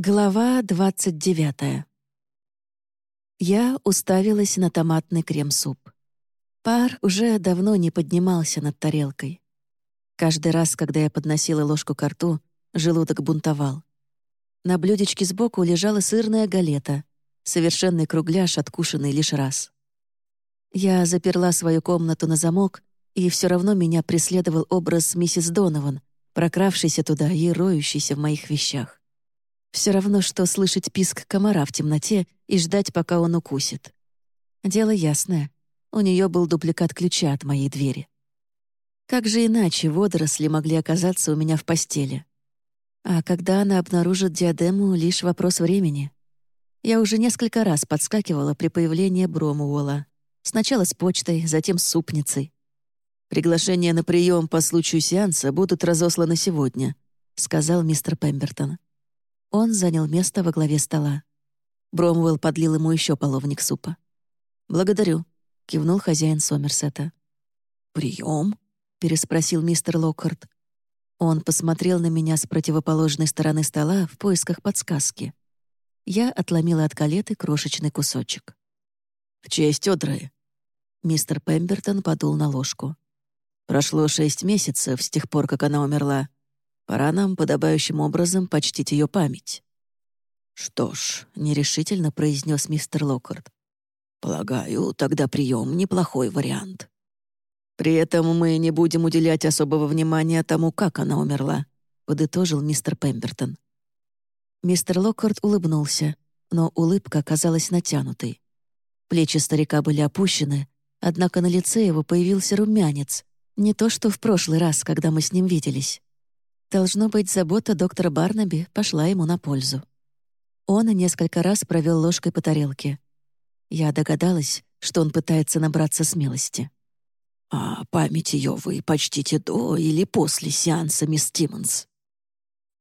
Глава двадцать девятая. Я уставилась на томатный крем-суп. Пар уже давно не поднимался над тарелкой. Каждый раз, когда я подносила ложку к рту, желудок бунтовал. На блюдечке сбоку лежала сырная галета, совершенный кругляш, откушенный лишь раз. Я заперла свою комнату на замок, и все равно меня преследовал образ миссис Донован, прокравшийся туда и роющийся в моих вещах. Все равно, что слышать писк комара в темноте и ждать, пока он укусит. Дело ясное. У нее был дубликат ключа от моей двери. Как же иначе водоросли могли оказаться у меня в постели? А когда она обнаружит диадему, лишь вопрос времени. Я уже несколько раз подскакивала при появлении Бромуола. Сначала с почтой, затем с супницей. «Приглашения на прием по случаю сеанса будут разосланы сегодня», — сказал мистер Пембертон. Он занял место во главе стола. Бромвелл подлил ему еще половник супа. «Благодарю», — кивнул хозяин Сомерсета. «Прием?» — переспросил мистер Локхарт. Он посмотрел на меня с противоположной стороны стола в поисках подсказки. Я отломила от калеты крошечный кусочек. «В честь Одры». Мистер Пембертон подул на ложку. «Прошло шесть месяцев с тех пор, как она умерла. Пора нам подобающим образом почтить ее память». «Что ж», — нерешительно произнес мистер Локкарт. «Полагаю, тогда прием неплохой вариант. При этом мы не будем уделять особого внимания тому, как она умерла», — подытожил мистер Пембертон. Мистер Локкарт улыбнулся, но улыбка казалась натянутой. Плечи старика были опущены, однако на лице его появился румянец, не то что в прошлый раз, когда мы с ним виделись. Должно быть, забота доктора Барнаби пошла ему на пользу. Он несколько раз провел ложкой по тарелке. Я догадалась, что он пытается набраться смелости. «А память ее вы почтите до или после сеанса, мисс Тиммонс?»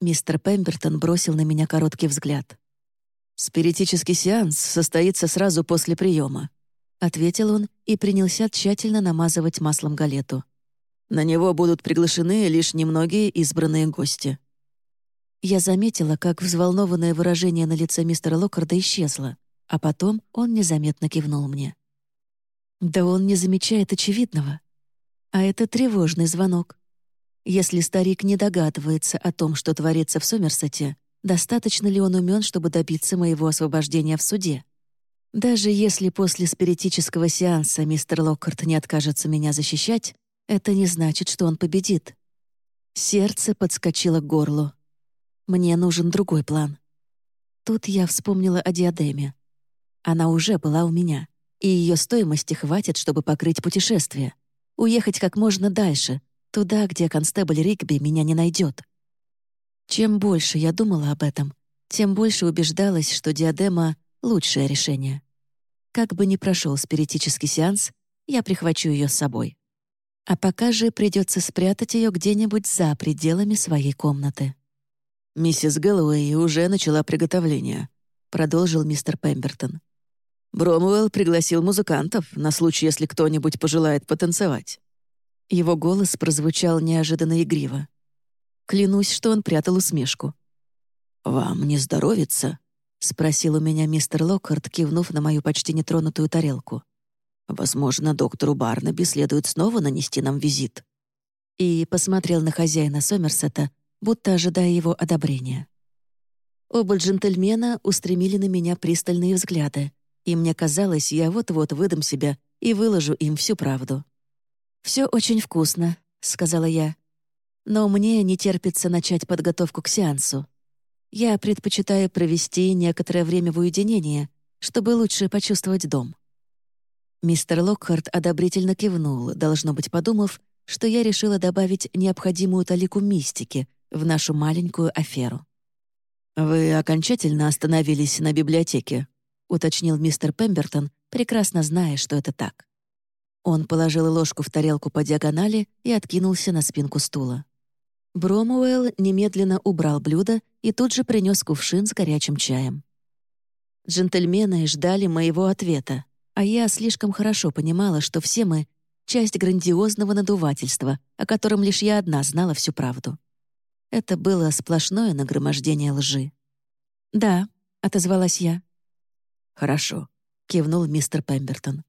Мистер Пембертон бросил на меня короткий взгляд. «Спиритический сеанс состоится сразу после приема», — ответил он и принялся тщательно намазывать маслом галету. На него будут приглашены лишь немногие избранные гости. Я заметила, как взволнованное выражение на лице мистера Локкарда исчезло, а потом он незаметно кивнул мне. Да он не замечает очевидного. А это тревожный звонок. Если старик не догадывается о том, что творится в Сомерсете, достаточно ли он умен, чтобы добиться моего освобождения в суде? Даже если после спиритического сеанса мистер Локкарт не откажется меня защищать, это не значит, что он победит. Сердце подскочило к горлу. Мне нужен другой план. Тут я вспомнила о диадеме. Она уже была у меня, и ее стоимости хватит, чтобы покрыть путешествие. Уехать как можно дальше, туда, где констебль Ригби меня не найдет. Чем больше я думала об этом, тем больше убеждалась, что диадема — лучшее решение. Как бы ни прошел спиритический сеанс, я прихвачу ее с собой. А пока же придется спрятать ее где-нибудь за пределами своей комнаты. «Миссис Гэллоуэй уже начала приготовление», — продолжил мистер Пембертон. «Бромуэлл пригласил музыкантов на случай, если кто-нибудь пожелает потанцевать». Его голос прозвучал неожиданно игриво. Клянусь, что он прятал усмешку. «Вам не здоровится?» — спросил у меня мистер Локхарт, кивнув на мою почти нетронутую тарелку. Возможно, доктору Барнаби следует снова нанести нам визит». И посмотрел на хозяина Сомерсета, будто ожидая его одобрения. Оба джентльмена устремили на меня пристальные взгляды, и мне казалось, я вот-вот выдам себя и выложу им всю правду. «Все очень вкусно», — сказала я. «Но мне не терпится начать подготовку к сеансу. Я предпочитаю провести некоторое время в уединении, чтобы лучше почувствовать дом». Мистер Локхарт одобрительно кивнул, должно быть, подумав, что я решила добавить необходимую талику мистики в нашу маленькую аферу. «Вы окончательно остановились на библиотеке», — уточнил мистер Пембертон, прекрасно зная, что это так. Он положил ложку в тарелку по диагонали и откинулся на спинку стула. Бромуэлл немедленно убрал блюдо и тут же принес кувшин с горячим чаем. Джентльмены ждали моего ответа, а я слишком хорошо понимала, что все мы — часть грандиозного надувательства, о котором лишь я одна знала всю правду. Это было сплошное нагромождение лжи. «Да», — отозвалась я. «Хорошо», — кивнул мистер Пембертон.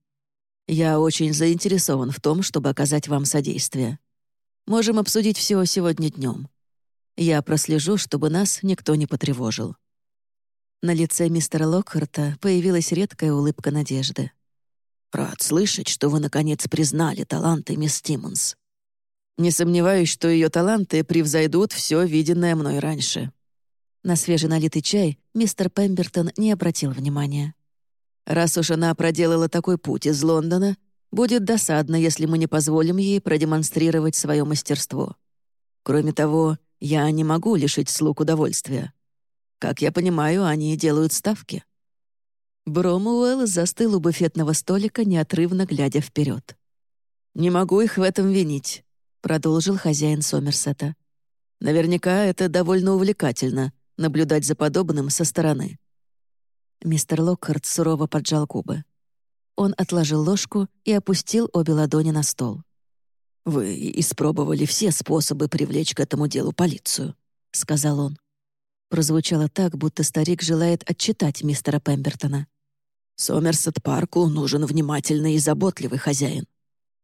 «Я очень заинтересован в том, чтобы оказать вам содействие. Можем обсудить все сегодня днем. Я прослежу, чтобы нас никто не потревожил». На лице мистера Локхарта появилась редкая улыбка надежды. «Рад слышать, что вы, наконец, признали таланты мисс Тиммонс. Не сомневаюсь, что ее таланты превзойдут все виденное мной раньше». На свеженалитый чай мистер Пембертон не обратил внимания. Раз уж она проделала такой путь из Лондона, будет досадно, если мы не позволим ей продемонстрировать свое мастерство. Кроме того, я не могу лишить слуг удовольствия. Как я понимаю, они делают ставки». Бромуэлл застыл у буфетного столика, неотрывно глядя вперед. «Не могу их в этом винить», — продолжил хозяин Сомерсета. «Наверняка это довольно увлекательно — наблюдать за подобным со стороны. Мистер Локхарт сурово поджал губы. Он отложил ложку и опустил обе ладони на стол. «Вы испробовали все способы привлечь к этому делу полицию», — сказал он. Прозвучало так, будто старик желает отчитать мистера Пембертона. «Сомерсет Парку нужен внимательный и заботливый хозяин.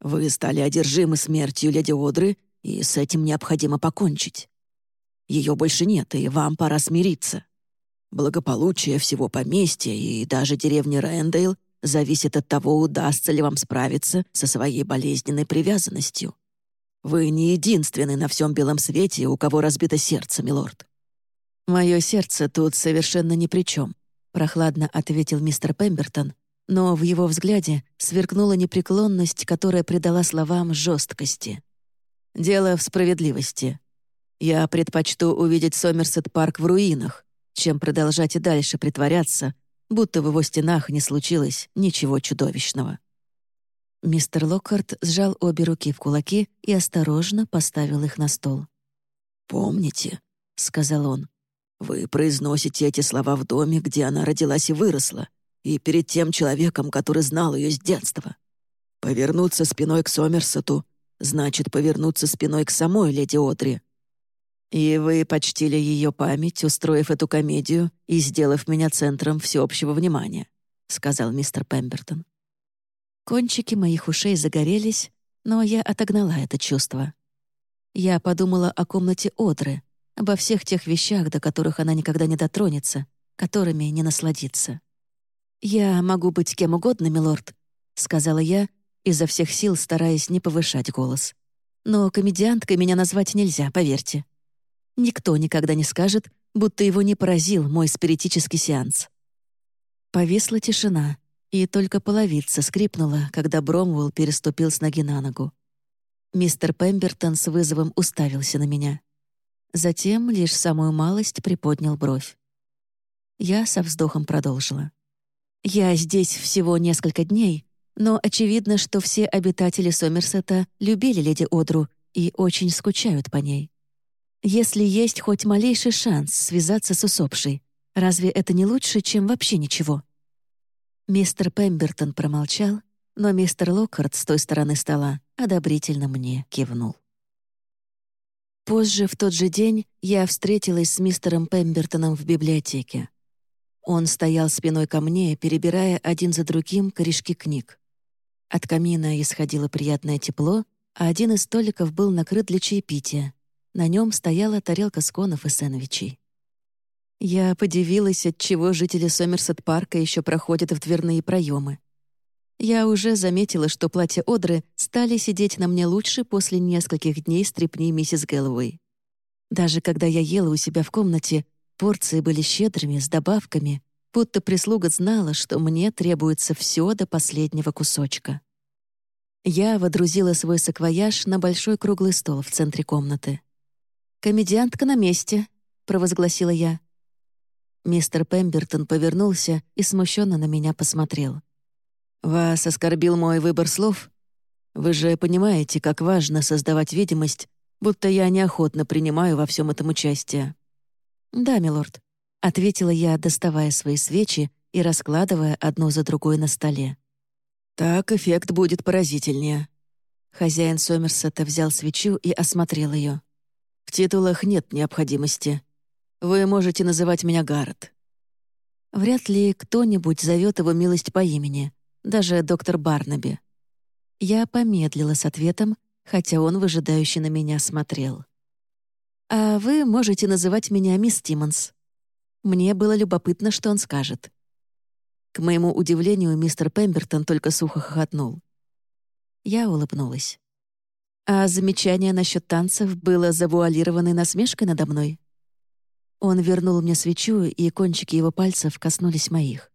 Вы стали одержимы смертью леди Одры, и с этим необходимо покончить. Ее больше нет, и вам пора смириться. Благополучие всего поместья и даже деревни Рэндейл зависит от того, удастся ли вам справиться со своей болезненной привязанностью. Вы не единственный на всем белом свете, у кого разбито сердце, милорд». «Мое сердце тут совершенно ни при чем», — прохладно ответил мистер Пембертон, но в его взгляде сверкнула непреклонность, которая придала словам жесткости. «Дело в справедливости. Я предпочту увидеть Сомерсет-парк в руинах, чем продолжать и дальше притворяться, будто в его стенах не случилось ничего чудовищного. Мистер Локхарт сжал обе руки в кулаки и осторожно поставил их на стол. «Помните», — сказал он, — «вы произносите эти слова в доме, где она родилась и выросла, и перед тем человеком, который знал ее с детства. Повернуться спиной к Сомерсету значит повернуться спиной к самой леди Одри, «И вы почтили ее память, устроив эту комедию и сделав меня центром всеобщего внимания», — сказал мистер Пембертон. Кончики моих ушей загорелись, но я отогнала это чувство. Я подумала о комнате Одры, обо всех тех вещах, до которых она никогда не дотронется, которыми не насладится. «Я могу быть кем угодно, милорд», — сказала я, изо всех сил стараясь не повышать голос. «Но комедианткой меня назвать нельзя, поверьте. Никто никогда не скажет, будто его не поразил мой спиритический сеанс. Повисла тишина, и только половица скрипнула, когда Бромвелл переступил с ноги на ногу. Мистер Пембертон с вызовом уставился на меня. Затем лишь самую малость приподнял бровь. Я со вздохом продолжила. «Я здесь всего несколько дней, но очевидно, что все обитатели Сомерсета любили леди Одру и очень скучают по ней. Если есть хоть малейший шанс связаться с усопшей, разве это не лучше, чем вообще ничего? Мистер Пембертон промолчал, но мистер Локхарт с той стороны стола одобрительно мне кивнул. Позже, в тот же день, я встретилась с мистером Пембертоном в библиотеке. Он стоял спиной ко мне, перебирая один за другим корешки книг. От камина исходило приятное тепло, а один из столиков был накрыт для чаепития, на нем стояла тарелка сконов и сэндвичей. Я подивилась, от чего жители Сомерсет-парка еще проходят в дверные проемы. Я уже заметила, что платья Одры стали сидеть на мне лучше после нескольких дней стрипни миссис Гэллоуэй. Даже когда я ела у себя в комнате, порции были щедрыми, с добавками, будто прислуга знала, что мне требуется все до последнего кусочка. Я водрузила свой саквояж на большой круглый стол в центре комнаты. «Комедиантка на месте», — провозгласила я. Мистер Пембертон повернулся и смущенно на меня посмотрел. «Вас оскорбил мой выбор слов? Вы же понимаете, как важно создавать видимость, будто я неохотно принимаю во всем этом участие». «Да, милорд», — ответила я, доставая свои свечи и раскладывая одну за другой на столе. «Так эффект будет поразительнее». Хозяин Сомерсета взял свечу и осмотрел ее. В титулах нет необходимости. Вы можете называть меня Гаррет. Вряд ли кто-нибудь зовет его милость по имени, даже доктор Барнаби. Я помедлила с ответом, хотя он выжидающе на меня смотрел. «А вы можете называть меня мисс Тиммонс». Мне было любопытно, что он скажет. К моему удивлению, мистер Пембертон только сухо хохотнул. Я улыбнулась. А замечание насчет танцев было завуалированной насмешкой надо мной? Он вернул мне свечу, и кончики его пальцев коснулись моих.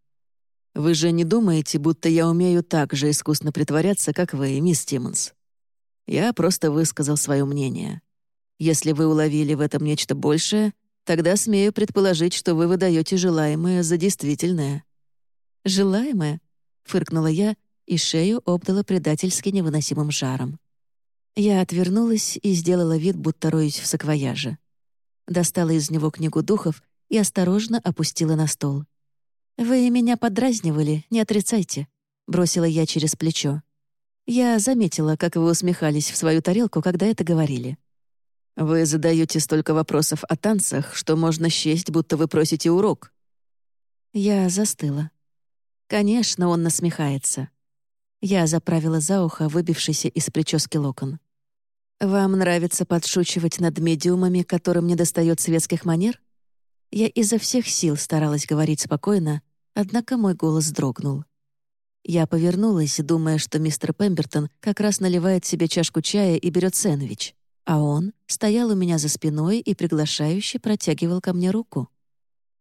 «Вы же не думаете, будто я умею так же искусно притворяться, как вы, мисс Тиммонс? Я просто высказал свое мнение. Если вы уловили в этом нечто большее, тогда смею предположить, что вы выдаете желаемое за действительное». «Желаемое?» — фыркнула я, и шею обдала предательски невыносимым жаром. Я отвернулась и сделала вид, будто роюсь в саквояже достала из него книгу духов и осторожно опустила на стол. «Вы меня подразнивали, не отрицайте», — бросила я через плечо. Я заметила, как вы усмехались в свою тарелку, когда это говорили. «Вы задаете столько вопросов о танцах, что можно счесть, будто вы просите урок». Я застыла. Конечно, он насмехается. Я заправила за ухо выбившийся из прически локон. «Вам нравится подшучивать над медиумами, которым не достает светских манер?» Я изо всех сил старалась говорить спокойно, однако мой голос дрогнул. Я повернулась, думая, что мистер Пембертон как раз наливает себе чашку чая и берет сэндвич, а он стоял у меня за спиной и приглашающе протягивал ко мне руку.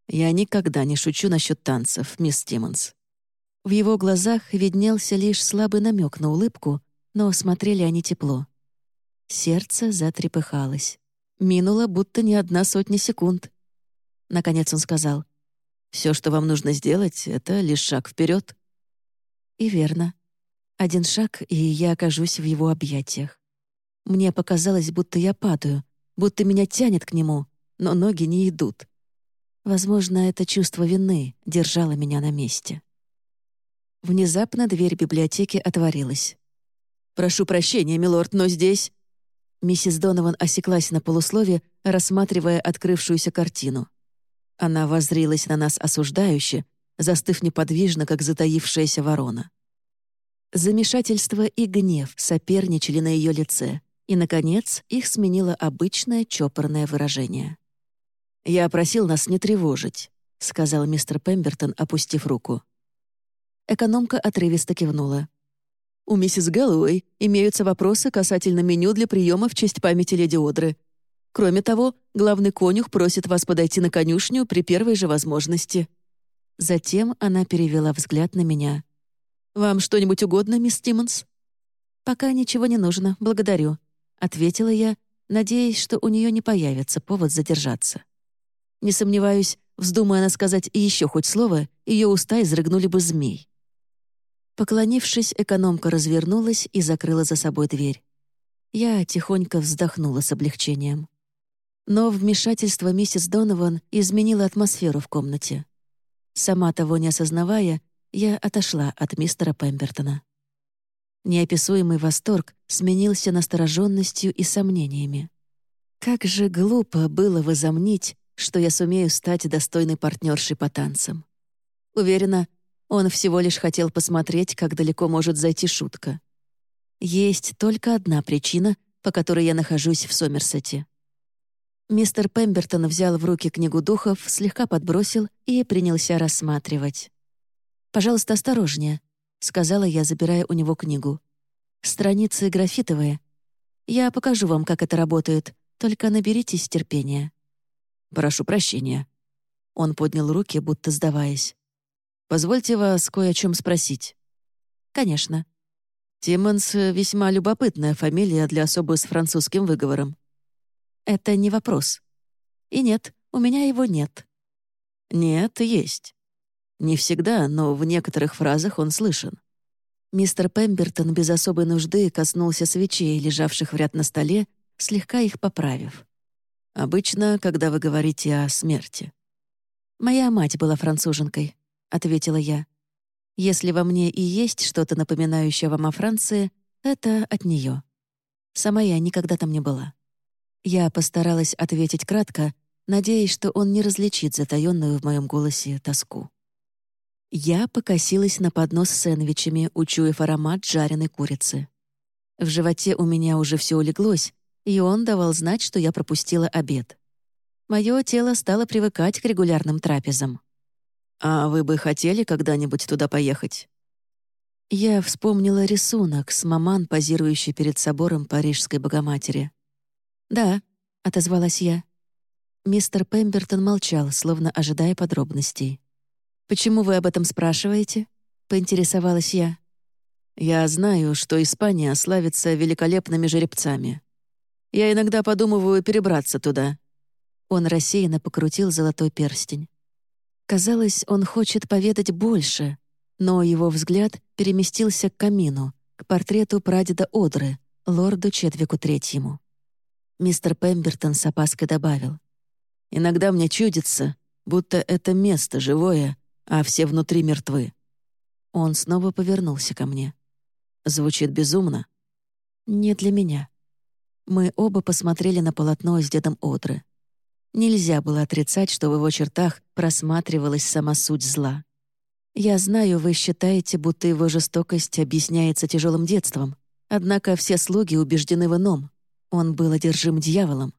«Я никогда не шучу насчет танцев, мисс Тиммонс». В его глазах виднелся лишь слабый намек на улыбку, но смотрели они тепло. Сердце затрепыхалось. Минуло будто не одна сотня секунд. Наконец он сказал, «Все, что вам нужно сделать, это лишь шаг вперед. И верно. Один шаг, и я окажусь в его объятиях. Мне показалось, будто я падаю, будто меня тянет к нему, но ноги не идут. Возможно, это чувство вины держало меня на месте. Внезапно дверь библиотеки отворилась. «Прошу прощения, милорд, но здесь...» Миссис Донован осеклась на полуслове, рассматривая открывшуюся картину. Она воззрилась на нас осуждающе, застыв неподвижно, как затаившаяся ворона. Замешательство и гнев соперничали на ее лице, и, наконец, их сменило обычное чопорное выражение. «Я просил нас не тревожить», — сказал мистер Пембертон, опустив руку. Экономка отрывисто кивнула. У миссис Гэллоуэй имеются вопросы касательно меню для приема в честь памяти леди Одры. Кроме того, главный конюх просит вас подойти на конюшню при первой же возможности». Затем она перевела взгляд на меня. «Вам что-нибудь угодно, мисс Тиммонс?» «Пока ничего не нужно, благодарю», — ответила я, надеясь, что у нее не появится повод задержаться. Не сомневаюсь, вздумая она сказать еще хоть слово, ее уста изрыгнули бы змей. Поклонившись, экономка развернулась и закрыла за собой дверь. Я тихонько вздохнула с облегчением. Но вмешательство миссис Донован изменило атмосферу в комнате. Сама того не осознавая, я отошла от мистера Пембертона. Неописуемый восторг сменился настороженностью и сомнениями. Как же глупо было возомнить, что я сумею стать достойной партнершей по танцам. Уверена, он всего лишь хотел посмотреть, как далеко может зайти шутка. Есть только одна причина, по которой я нахожусь в Сомерсете. Мистер Пембертон взял в руки книгу духов, слегка подбросил и принялся рассматривать. «Пожалуйста, осторожнее», — сказала я, забирая у него книгу. «Страницы графитовые. Я покажу вам, как это работает, только наберитесь терпения». «Прошу прощения». Он поднял руки, будто сдаваясь. Позвольте вас кое о чем спросить». «Конечно». Тиммонс — весьма любопытная фамилия для особо с французским выговором. «Это не вопрос. И нет, у меня его нет». «Нет, есть. Не всегда, но в некоторых фразах он слышен». Мистер Пембертон без особой нужды коснулся свечей, лежавших в ряд на столе, слегка их поправив. «Обычно, когда вы говорите о смерти». Моя мать была француженкой. — ответила я. «Если во мне и есть что-то напоминающее вам о Франции, это от нее. Сама я никогда там не была». Я постаралась ответить кратко, надеясь, что он не различит затаённую в моем голосе тоску. Я покосилась на поднос с сэндвичами, учуяв аромат жареной курицы. В животе у меня уже все улеглось, и он давал знать, что я пропустила обед. Мое тело стало привыкать к регулярным трапезам. «А вы бы хотели когда-нибудь туда поехать?» Я вспомнила рисунок с маман, позирующей перед собором Парижской Богоматери. «Да», — отозвалась я. Мистер Пембертон молчал, словно ожидая подробностей. «Почему вы об этом спрашиваете?» — поинтересовалась я. «Я знаю, что Испания славится великолепными жеребцами. Я иногда подумываю перебраться туда». Он рассеянно покрутил золотой перстень. Казалось, он хочет поведать больше, но его взгляд переместился к камину, к портрету прадеда Одры, лорду Четвику Третьему. Мистер Пембертон с опаской добавил. «Иногда мне чудится, будто это место живое, а все внутри мертвы». Он снова повернулся ко мне. Звучит безумно. «Не для меня». Мы оба посмотрели на полотно с дедом Одры. Нельзя было отрицать, что в его чертах просматривалась сама суть зла. Я знаю, вы считаете, будто его жестокость объясняется тяжелым детством, однако все слуги убеждены в ином. Он был одержим дьяволом.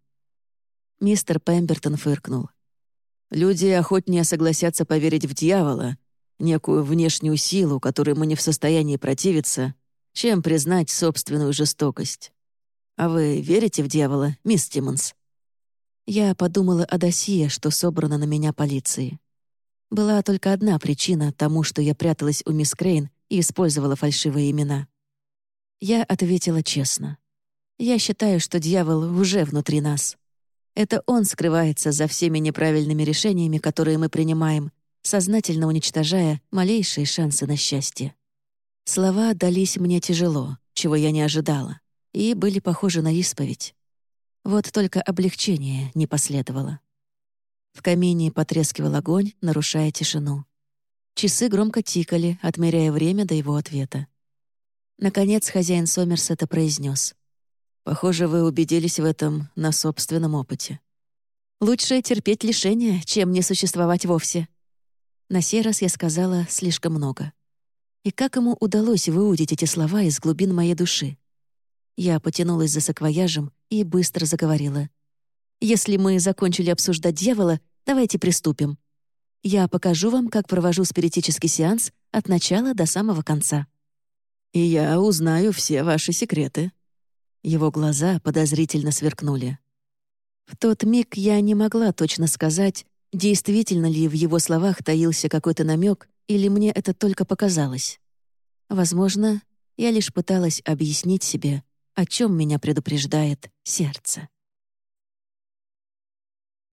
Мистер Пембертон фыркнул. «Люди охотнее согласятся поверить в дьявола, некую внешнюю силу, которой мы не в состоянии противиться, чем признать собственную жестокость. А вы верите в дьявола, мисс Тиммонс?» Я подумала о досье, что собрано на меня полицией. Была только одна причина тому, что я пряталась у мисс Крейн и использовала фальшивые имена. Я ответила честно. Я считаю, что дьявол уже внутри нас. Это он скрывается за всеми неправильными решениями, которые мы принимаем, сознательно уничтожая малейшие шансы на счастье. Слова дались мне тяжело, чего я не ожидала, и были похожи на исповедь. Вот только облегчение не последовало. В камине потрескивал огонь, нарушая тишину. Часы громко тикали, отмеряя время до его ответа. Наконец хозяин Сомерсета произнес: Похоже, вы убедились в этом на собственном опыте. Лучше терпеть лишения, чем не существовать вовсе. На сей раз я сказала слишком много. И как ему удалось выудить эти слова из глубин моей души? Я потянулась за саквояжем и быстро заговорила. «Если мы закончили обсуждать дьявола, давайте приступим. Я покажу вам, как провожу спиритический сеанс от начала до самого конца». «И я узнаю все ваши секреты», его глаза подозрительно сверкнули. В тот миг я не могла точно сказать, действительно ли в его словах таился какой-то намек, или мне это только показалось. Возможно, я лишь пыталась объяснить себе, о чем меня предупреждает сердце.